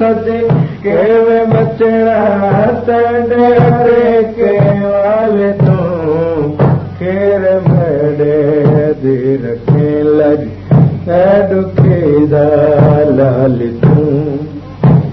सज के बचड़ा तॾे के वाले तूं खेर मेरे देर के लज दुखी लाल तूं खेर दुखी लाल तूं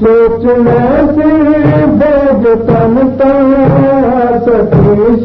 सोचण से बेज तन सतीश